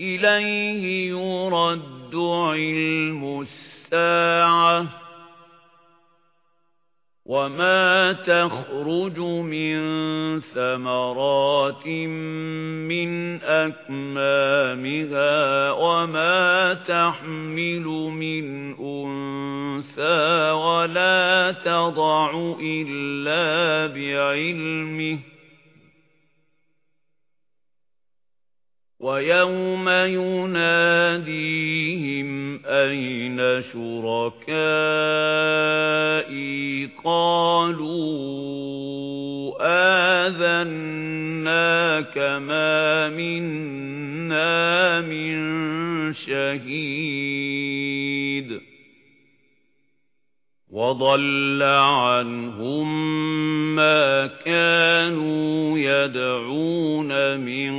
إِلَيْهِ يُرَدُّ عِلْمُ السَّاعَةِ. وَمَا تَخْرُجُ مِنْ ثَمَرَاتٍ مِنْ أَكْمَامِهَا وَمَا تَحْمِلُ مِنْ أُنْثَى وَلَا تَضَعُ إِلَّا بِعِلْمِهِ. وَيَوْمَ يُنَادِيهِمْ أَيْنَ شُرَكَائِي؟ قَالُوا آذَنَّاكَ مَا مِنَّا مِن شَهِيدٍ. وَضَلَّ عَنْهُمْ مَا كَانُوا يَدْعُونَ مِن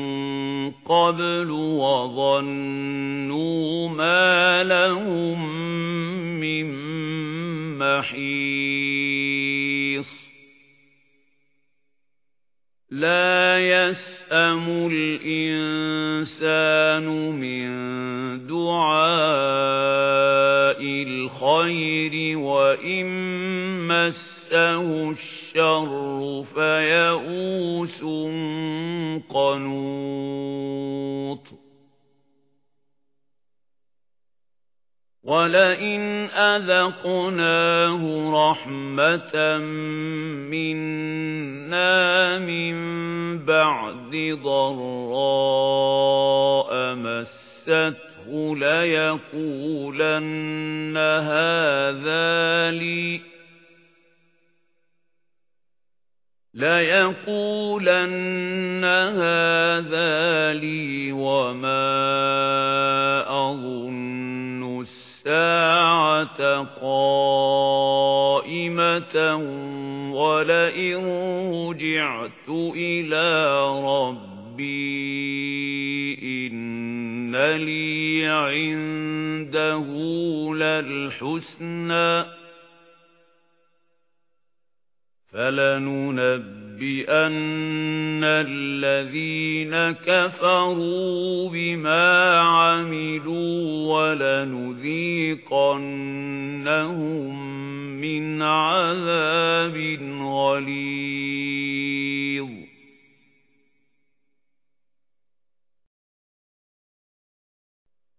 قَبْلُ وَظَنُّوا مَا لَهُم مِّن مَّحِيصٍ. لَا يَسْأَمُ الْإِنسَانُ مِن دُعَاءِ الْخَيْرِ وَإِن مَّسَّهُ الشَّرُّ فَيَئُوسٌ قَنُوطٌ وَلَئِنْ أَذَقْنَاهُ رَحْمَةً مِنَّا مِن بَعْدِ ضَرَّاءَ مَسَّتْهُ لَيَقُولَنَّ هَذَا لِي لَيَقُولَنَّ هَذَا لِي وَمَا أَظُنُّ السَّاعَةَ قَائِمَةً وَلَئِن رُّجِعْتُ إِلَى رَبِّي لِي عِندَهُ لَلْحُسْنَى فَلَنُنَبِّئَنَّ الَّذِينَ كَفَرُوا بِمَا عَمِلُوا وَلَنُذِيقَنَّهُم مِّنْ عَذَابٍ غَلِيظٍ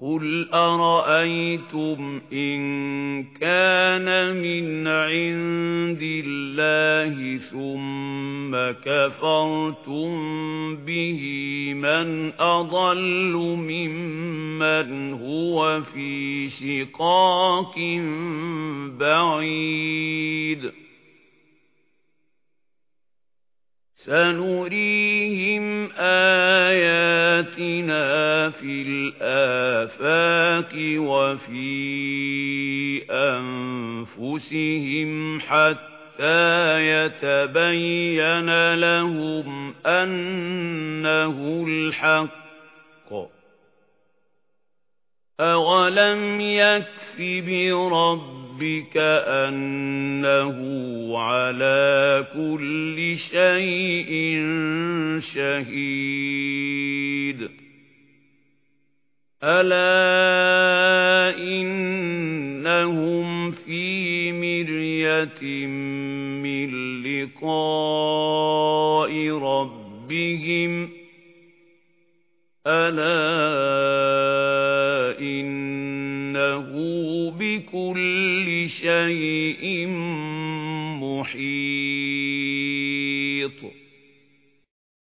قُلْ أَرَأَيْتُمْ إِن كَانَ مِنْ عِندِ اللَّهِ ثُمَّ كَفَرْتُم بِهِ مَنْ أَضَلُّ مِمَّنْ هُوَ فِي شِقَاقٍ بَعِيدٍ سَنُرِيهِمْ آيَاتِنَا فِي الْآفَاقِ وَفِي أَنفُسِهِمْ حَتَّى يَتَبَيَّنَ لَهُمْ أَنَّهُ الْحَقُّ أَوَلَمْ يَكْفِ بِرَبِّكَ رَبِّكَ أَنَّهُ عَلَى كُلِّ شَيْءٍ شَهِيدٌ. أَلَا إِنَّهُمْ فِي مِرْيَةٍ مِّن لِّقَاءِ رَبِّهِمْ. أَلَا إِنَّهُ بِكُلِّ شَيْءٍ مُحِيطٍ